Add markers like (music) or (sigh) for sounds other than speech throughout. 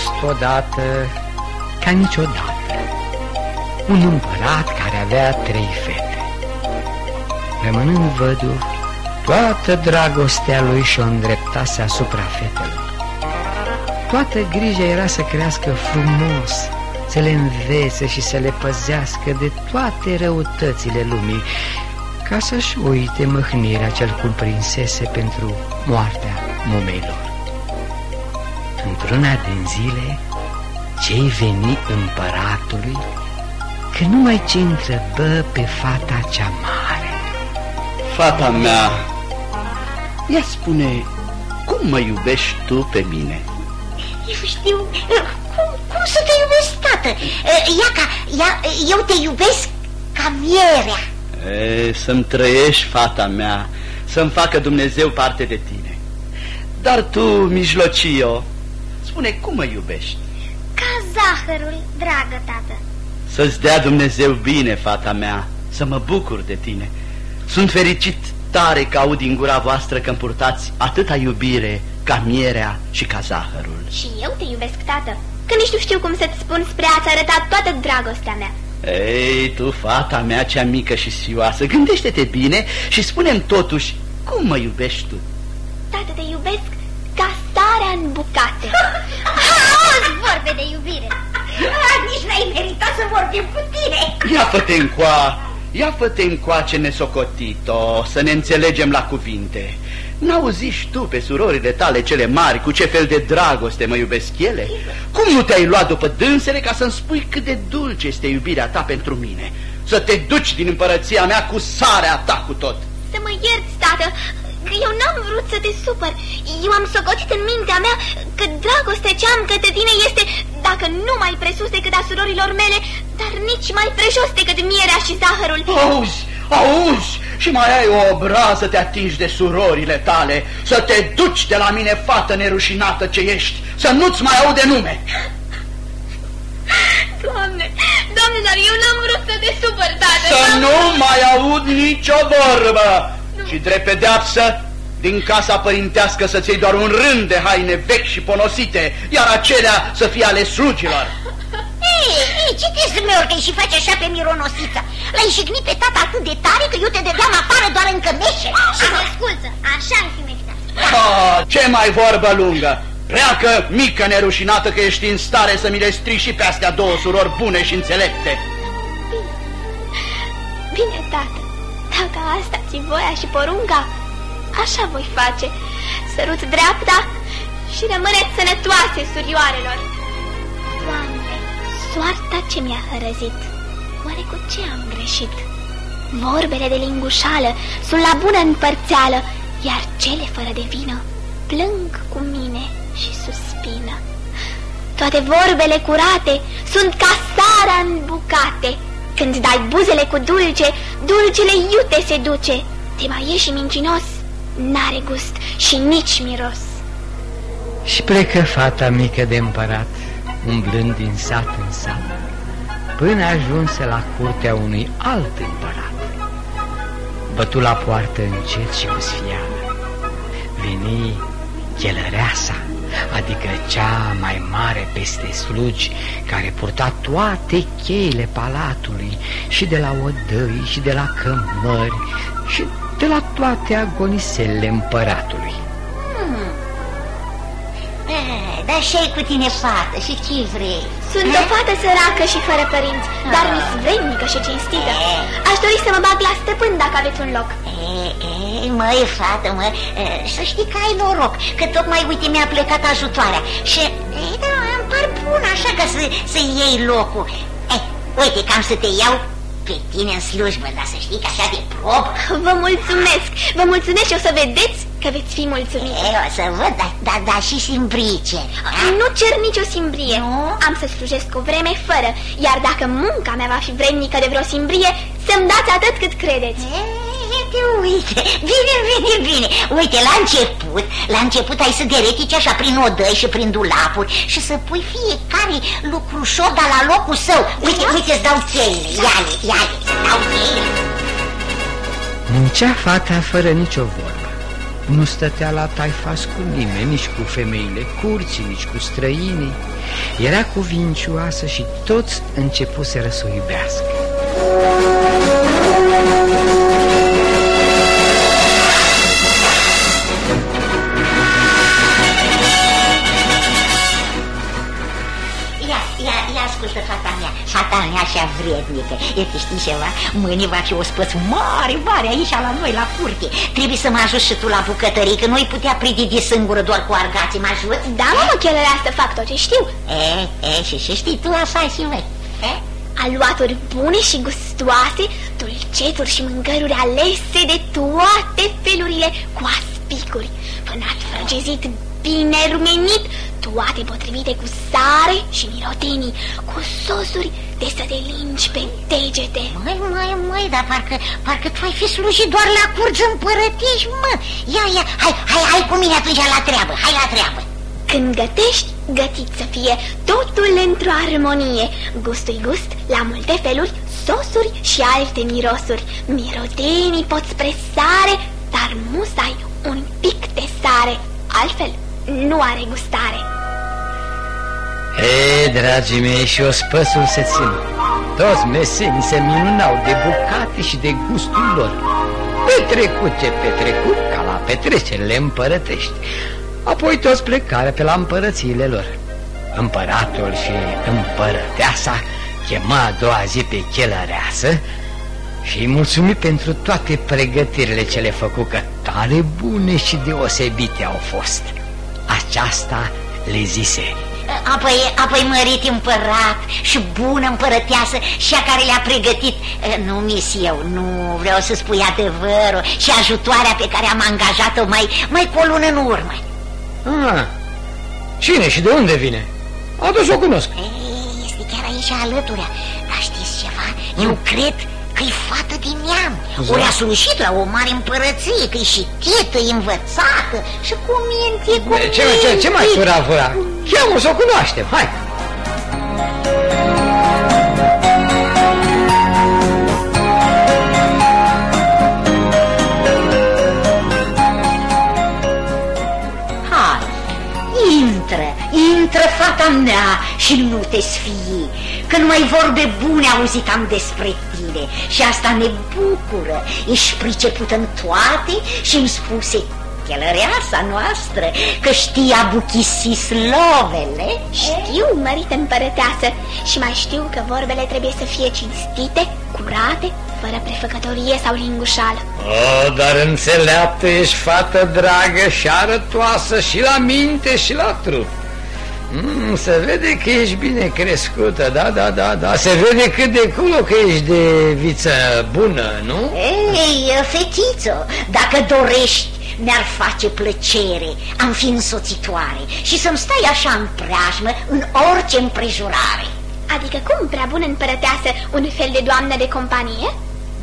fost odată ca niciodată un împărat care avea trei fete. Rămânând văduv, toată dragostea lui și-o îndreptase asupra fetelor. Toată grija era să crească frumos, să le învețe și să le păzească de toate răutățile lumii, ca să-și uite mâhnirea ce-l cuprinsese pentru moartea mumeilor. Într-una din zile, cei veni împăratului că numai ce întrebă pe fata cea mare. Fata mea, ia spune, cum mă iubești tu pe mine? Eu știu, cum, cum să te iubesc, tată? Ia ca, ia, eu te iubesc ca mierea. Să-mi trăiești, fata mea, să-mi facă Dumnezeu parte de tine. Dar tu, mijlocio, spune cum mă iubești? Ca zahărul, dragă tată. Să-ți dea Dumnezeu bine, fata mea, să mă bucur de tine. Sunt fericit tare că aud din gura voastră că purtați atâta iubire ca mierea și ca zahărul. Și eu te iubesc, tată, că nici nu știu cum să-ți spun spre a-ți arăta toată dragostea mea. Ei, tu, fata mea cea mică și sioasă, gândește-te bine și spune totuși cum mă iubești tu. Tată, te iubesc ca starea în bucate. Auzi vorbe de iubire. A, (laughs) nici n-ai meritat să vorbim cu tine. Ia fă-te încoa, ia fă-te încoace nesocotito, să ne înțelegem la cuvinte. N-auziși tu pe surorile tale cele mari cu ce fel de dragoste mă iubesc ele? Cum nu te-ai luat după dânsele ca să-mi spui cât de dulce este iubirea ta pentru mine? Să te duci din împărăția mea cu sarea ta cu tot. Să mă ierți, tată, că eu n-am vrut să te supăr. Eu am socotit în mintea mea că dragostea ce am către tine este, dacă nu mai presus decât a surorilor mele, dar nici mai prejos decât mierea și zahărul. Auzi, auzi, și mai ai o obrază să te atingi de surorile tale, să te duci de la mine, fată nerușinată ce ești, să nu-ți mai aude nume. Doamne, doamne, dar eu n-am vrut să te supăr, tată. Să nu mai aud nicio vorbă. Și drept pedeapsă, din casa părintească să-ți iei doar un rând de haine vechi și ponosite, iar acelea să fie ale slugilor. (laughs) Ei, ei, ce te zmeorcă și face așa pe mironosița? L-ai jignit pe tata atât de tare că eu te dădeam afară doar în cămeșe. Și mă ascultă, așa ar fi meritat. Ah, ce mai vorbă lungă? Pleacă, mică nerușinată, că ești în stare să mi le strici și pe astea două surori bune și înțelepte. Bine, bine, tată. Dacă asta ți voia și porunca, așa voi face. Sărut dreapta și rămâneți sănătoase, surioarelor. Doamne, soarta ce mi-a hărăzit, oare cu ce am greșit? Vorbele de lingușală sunt la bună împărțeală, iar cele fără de vină plâng cu mine și suspină. Toate vorbele curate sunt ca sarea în bucate, când dai buzele cu dulce, dulcele iute se duce. Te mai ieși mincinos, n-are gust și nici miros. Și plecă fata mică de împărat, umblând din sat în sat, până ajunse la curtea unui alt împărat. Bătu la poartă încet și cu sfială. Veni chelăreasa, adică cea mai mare peste slugi, care purta toate cheile palatului, și de la odăi, și de la cămări, și de la toate agoniselele împăratului. Hmm. E, dar ce cu tine, fată, și ce vrei? Sunt o fată săracă și fără părinți, dar ah. misvrednică și cinstită. Aș dori să mă bag la stăpân dacă aveți un loc. E, e, măi, fată, mă, să știi că ai noroc, că tocmai, uite, mi-a plecat ajutoarea și, e, da, îmi par bun așa ca să, să iei locul. E, uite, cam să te iau pe tine în slujbă, dar să știi că așa de prob. Vă mulțumesc, vă mulțumesc și o să vedeți că veți fi mulțumit. E, o să văd, dar da, da, și simbrice. Da? Nu cer nicio simbrie. Nu? Am să slujesc o vreme fără, iar dacă munca mea va fi vrednică de vreo simbrie, să-mi dați atât cât credeți. E, uite, uite, bine, bine, bine. Uite, la început, la început ai să deretici așa prin odăi și prin dulapuri Și să pui fiecare lucrușor, dar la locul său. Uite, uite, îți dau cheile, ia-le, ia-le, îți dau cheile Muncea fata fără nicio vorbă nu stătea la taifas cu nimeni, nici cu femeile curții, nici cu străinii. Era cuvincioasă și toți începuseră să o iubească. Ascultă fata mea, fata mea așa vrednică. Uite, știi ceva? Mâine va fi o spăț mare, mare aici la noi, la curte. Trebuie să mă ajut și tu la bucătării, că noi putea prididi singură doar cu argații. Mă ajut? Da, mă, chelele să fac tot ce știu. E, e, și, și știi tu așa și voi. E? Aluaturi bune și gustoase, dulceturi și mâncăruri alese de toate felurile cu aspicuri, fănat frăgezit bine rumenit, toate potrivite cu sare și mirotenii, cu sosuri de să te lingi pe degete. Măi, măi, măi, dar parcă, parcă tu ai fi slujit doar la curți împărătești, mă. Ia, ia, hai, hai, hai cu mine atunci la treabă, hai la treabă. Când gătești, gătit să fie totul într-o armonie, gustui gust, la multe feluri, sosuri și alte mirosuri. Mirotenii pot spre sare, dar musai un pic de sare, altfel nu are gustare. Ei, dragii mei, și ospăsul se țin. Toți mesenii se minunau de bucate și de gustul lor. Petrecut ce petrecut, ca la petrecerile împărătești. Apoi toți plecare pe la împărățiile lor. Împăratul și împărăteasa chema a doua zi pe chelăreasă și îi mulțumi pentru toate pregătirile ce le făcu, că tare bune și deosebite au fost. Aceasta le zise Apoi, apoi mărit împărat și bună împărăteasă și a care le-a pregătit Nu mis eu, nu vreau să spui adevărul Și ajutoarea pe care am angajat-o mai, mai cu o lună în urmă ah, Cine și de unde vine? Atunci o cunosc Ei, Este chiar aici alături Dar știți ceva? Hmm? Eu cred că-i fată din neam da. Ori a slușit la o mare împărăție Că-i și chetă, învățată Și cu minte, cu minte Ce, ce, ce mai fura vă? Cheamă să o cunoaștem, hai. Intră fata mea și nu te sfii Că numai vorbe bune auzit am despre tine. Și asta ne bucură. Ești pricepută în toate și îmi spuse chelăreasa noastră Că știa buchisi slovele Știu, mărită împărăteasă Și mai știu că vorbele trebuie să fie cinstite, curate, fără prefăcătorie sau lingușală. O, dar înțeleaptă ești fată dragă și arătoasă și la minte și la trup. Mm, se vede că ești bine crescută, da, da, da, da. Se vede cât de culo că ești de viță bună, nu? Ei, fetiță, dacă dorești mi-ar face plăcere Am fi însoțitoare Și să-mi stai așa în preajmă În orice împrejurare Adică cum, prea bună împărăteasă Un fel de doamnă de companie?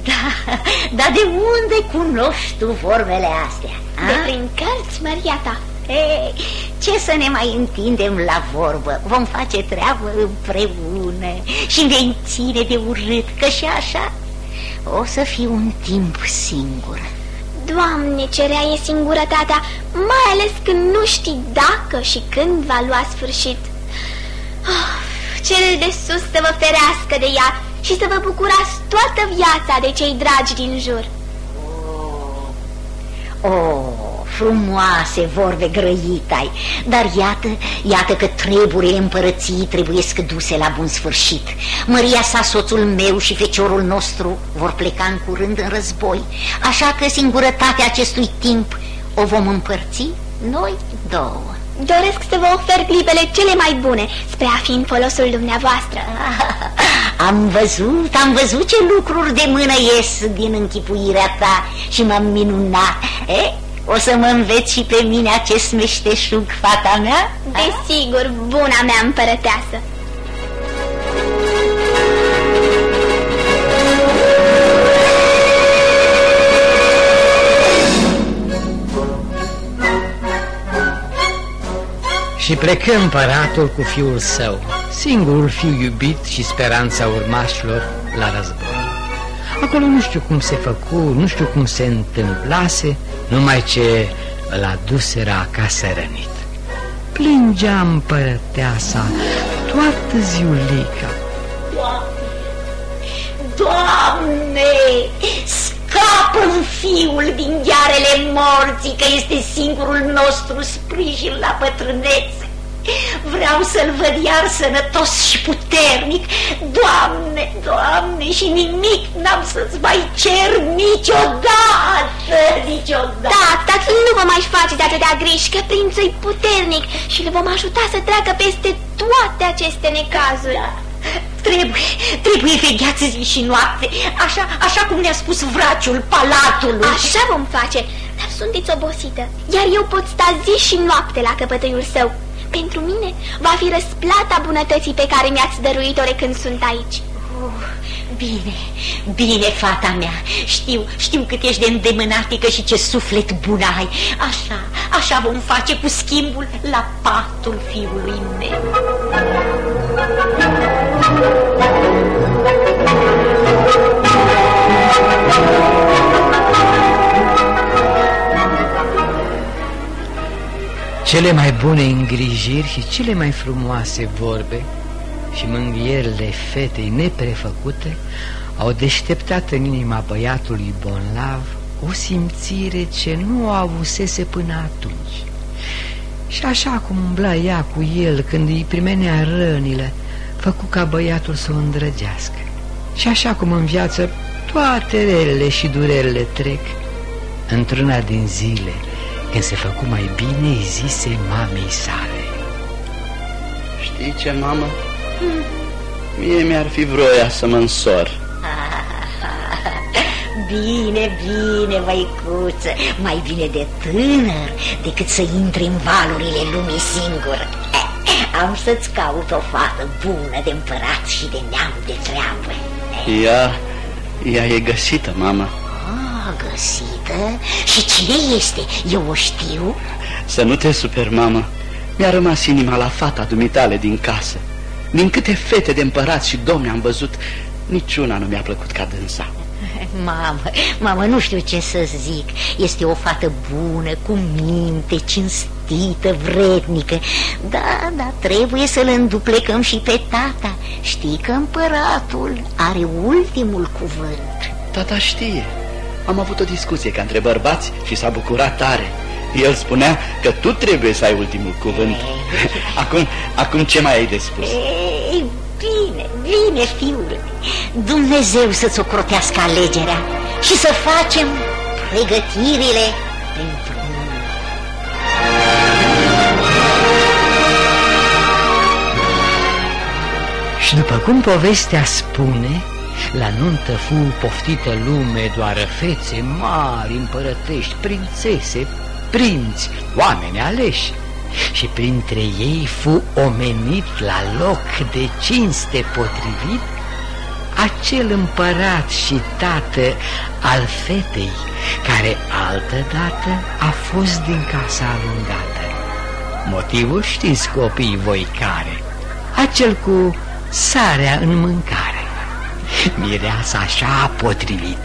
Da, (laughs) dar de unde cunoști tu vorbele astea? De a? prin cărți, Maria ta Hey, ce să ne mai întindem la vorbă? Vom face treabă împreună și vei ține de urât, că și așa o să fiu un timp singur. Doamne, ce rea e singurătatea, mai ales când nu știi dacă și când va lua sfârșit. Oh, cel de sus să vă ferească de ea și să vă bucurați toată viața de cei dragi din jur. Oh, oh frumoase vorbe grăitai, dar iată, iată că treburile împărății trebuie duse la bun sfârșit. Măria sa, soțul meu și feciorul nostru vor pleca în curând în război, așa că singurătatea acestui timp o vom împărți noi două. Doresc să vă ofer clipele cele mai bune spre a fi în folosul dumneavoastră. (laughs) Am văzut, am văzut ce lucruri de mână ies din închipuirea ta și m-am minunat. Eh? O să mă înveți și pe mine acest meșteșug, fata mea? Desigur, buna mea împărăteasă! Și plecă împăratul cu fiul său, singurul fiu iubit și speranța urmașilor la război. Acolo nu știu cum se făcu, nu știu cum se întâmplase, numai ce îl aduseră acasă rănit. Plângea împărăteasa toată ziulica. Doamne, scapă fiul din ghearele morții, că este singurul nostru sprijin la bătrânețe. Vreau să-l văd iar sănătos și puternic. Doamne, Doamne, și nimic n-am să-ți mai cer niciodată, niciodată. Da, tatăl nu vă mai face de atâtea griji, că prințul puternic și le vom ajuta să treacă peste toate aceste necazuri. Da. Trebuie, trebuie vegheați zi și noapte, așa, așa cum ne-a spus vraciul palatului. Așa vom face, dar sunteți obosită, iar eu pot sta zi și noapte la căpătăiul său. Pentru mine va fi răsplata bunătății pe care mi-ați dăruit-o când sunt aici. Oh, bine, bine, fata mea, știu, știu cât ești de îndemânatică și ce suflet bun ai. Așa, așa vom face cu schimbul la patul fiului meu. Cele mai bune îngrijiri și cele mai frumoase vorbe și mânghierile fetei neprefăcute au deșteptat în inima băiatului bonlav o simțire ce nu o avusese până atunci. Și așa cum umbla ea cu el când îi primenea rănile, făcu ca băiatul să o îndrăgească. Și așa cum în viață toate relele și durerile trec, într-una din zile, când se făcu mai bine, îi zise mamei sale. Știi ce, mamă? Hmm. Mie mi-ar fi vroia să mă însor. (laughs) Bine, bine, măicuță, mai bine de tânăr decât să intri în valurile lumii singur. (laughs) Am să-ți caut o fată bună de împărat și de neam de treabă. Ea, ea e găsită, mamă. Ah, găsită? Și cine este? Eu o știu? Să nu te super, mamă. Mi-a rămas inima la fata dumitale din casă. Din câte fete de împărat și domni am văzut, niciuna nu mi-a plăcut ca dânsa. (laughs) Mamă, mamă, nu știu ce să zic Este o fată bună, cu minte, cinstită, vrednică Da, da, trebuie să-l înduplecăm și pe tata Știi că împăratul are ultimul cuvânt Tata știe Am avut o discuție ca între bărbați și s-a bucurat tare el spunea că tu trebuie să ai ultimul cuvânt. (laughs) Acum, acum ce mai ai de spus? Ei, bine, bine, fiule. Dumnezeu să-ți ocrotească alegerea și să facem pregătirile pentru Și după cum povestea spune, la nuntă fu poftită lume doar fețe mari, împărătești, prințese, prinți, oameni aleși și printre ei fu omenit la loc de cinste potrivit acel împărat și tată al fetei, care altădată a fost din casa alungată. Motivul știți copii voi care, acel cu sarea în mâncare. Mireasa așa a potrivit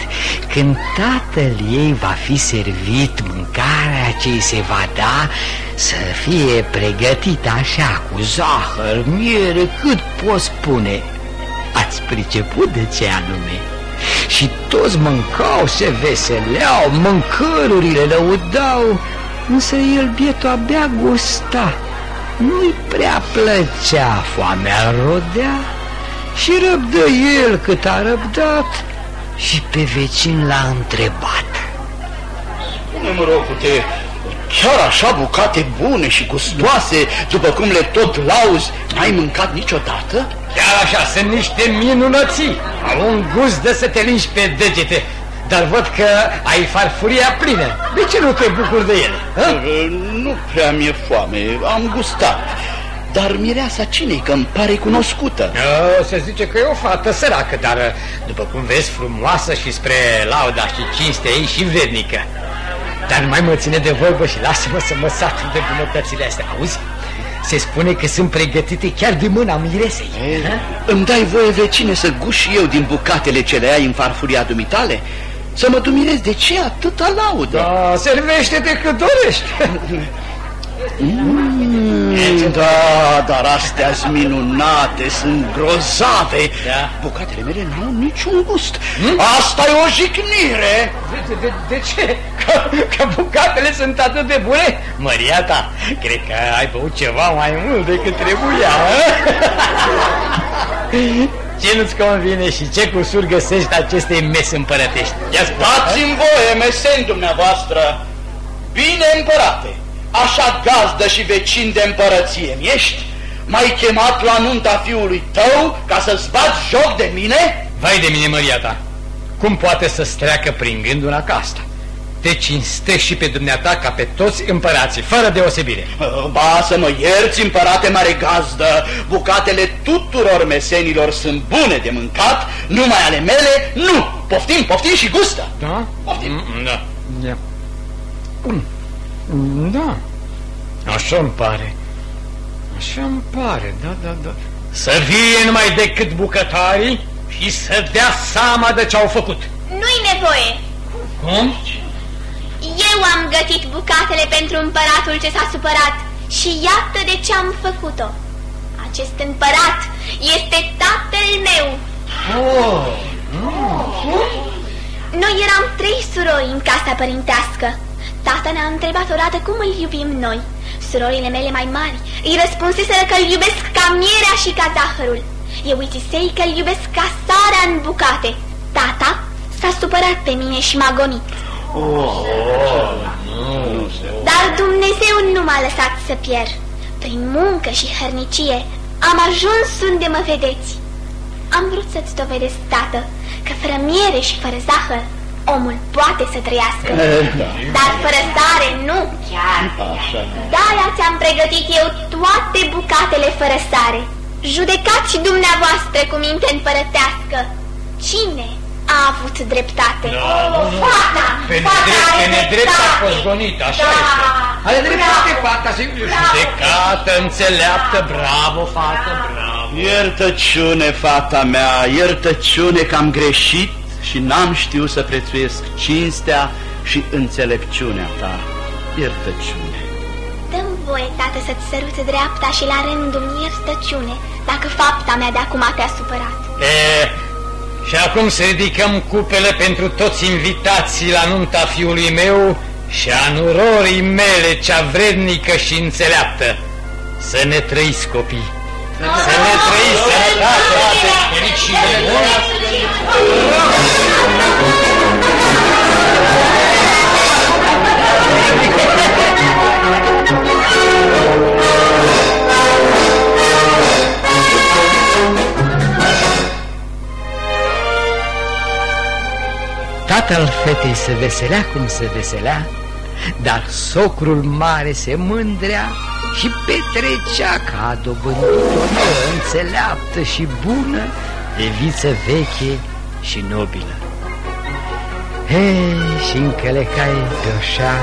Când tatăl ei va fi servit Mâncarea ce se va da Să fie pregătită așa Cu zahăr, miere, cât poți spune Ați priceput de ce anume? Și toți mâncau, se veseleau Mâncărurile lăudau Însă el bietul abia gusta Nu-i prea plăcea Foamea rodea și răbdă el cât a răbdat și pe vecin l-a întrebat. Spune-mă, rogute, chiar așa bucate bune și gustoase, după cum le tot lauzi, n-ai mâncat niciodată? Chiar așa, sunt niște minunății. Au un gust de să te linși pe degete, dar văd că ai farfuria plină. De ce nu te bucuri de ele? Ha? Nu prea mi-e foame, am gustat. Dar mireasa cine că îmi pare cunoscută? O, se zice că e o fată săracă, dar după cum vezi, frumoasă și spre lauda și cinste ei și vednică. Dar nu mai mă ține de vorbă și lasă-mă să mă satur de bunătățile astea, auzi? Se spune că sunt pregătite chiar de mâna miresei Ei, Îmi dai voie, vecine, să guși eu din bucatele ce le ai în farfuria dumitale? Să mă dumirez de ce atâta laudă? Da, servește-te cât dorești Mm, da, dar astea sunt minunate, sunt grozave Da. Bucatele mele n-au niciun gust Asta e o jignire De, de, de ce? Că, că bucatele sunt atât de bune? Măria ta, cred că ai băut ceva mai mult decât trebuia hă? Ce nu-ți convine și ce cusur găsești aceste mese împărătești? Ia spune, Dați-mi voie, meseni dumneavoastră Bine împărate Așa gazdă și vecin de împărăție ești? M-ai chemat la nunta fiului tău ca să-ți bați joc de mine? Vai de mine, Măria ta, cum poate să-ți treacă prin gând una ca asta? Te cinstești și pe dumneata ca pe toți împărații, fără deosebire Ba, să mă ierți, împărate mare gazdă Bucatele tuturor mesenilor sunt bune de mâncat Numai ale mele, nu Poftim, poftim și gustă Da? Poftim. Mm, Da. Da. Mm, Da. Așa îmi pare. Așa îmi pare, da, da, da. Să fie numai decât bucătarii și să dea seama de ce au făcut. Nu-i nevoie. Cum? Eu am gătit bucatele pentru împăratul ce s-a supărat și iată de ce am făcut-o. Acest împărat este tatăl meu. Oh. Noi eram trei surori în casa părintească. Tata ne-a întrebat odată cum îl iubim noi. Surorile mele mai mari îi răspunseseră că îl iubesc ca mierea și ca zahărul. Eu uitisei că îl iubesc ca sarea în bucate. Tata s-a supărat pe mine și m-a gonit. Dar Dumnezeu nu m-a lăsat să pierd. Prin muncă și hărnicie am ajuns unde mă vedeți. Am vrut să-ți dovedesc, tată, că fără miere și fără zahăr, omul poate să trăiască. Dar fără sare, nu. Chiar. De-aia ți-am pregătit eu toate bucatele fără sare. Judecați și dumneavoastră cu minte împărătească. Cine a avut dreptate? Da, Fata! Pe Fata nedrept, are pe nedrept a dreptate. fost gonit, așa Da. este. Are dreptate, Bravo. fata, sigur. Judecată, înțeleaptă, bravo, fată, bravo. Iertăciune, fata mea, iertăciune că am greșit și n-am știut să prețuiesc cinstea și înțelepciunea ta. Iertăciune. Dăm voie, tată, să-ți sărut dreapta și la rândul iertăciune, dacă fapta mea de acum te-a supărat. E, și acum să ridicăm cupele pentru toți invitații la nunta fiului meu și a nurorii mele cea vrednică și înțeleaptă. Să ne trăiți copii, să ne trăiți sănătate, fericire, Tatăl fetei se veselea cum se veselea, dar socrul mare se mândrea și petrecea ca dobândită înțeleaptă și bună de viță veche și nobilă. Hei, și încălecai pe oșa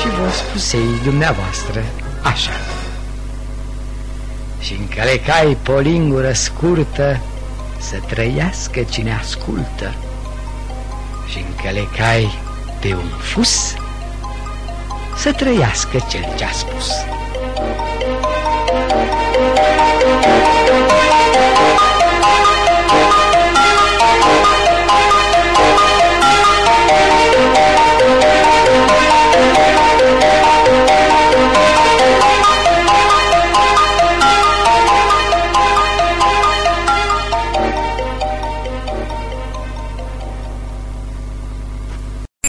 și vă spusei dumneavoastră așa. Și încălecai pe o lingură scurtă să trăiască cine ascultă și încălecai pe un fus, să trăiască cel ce-a spus. Thank you.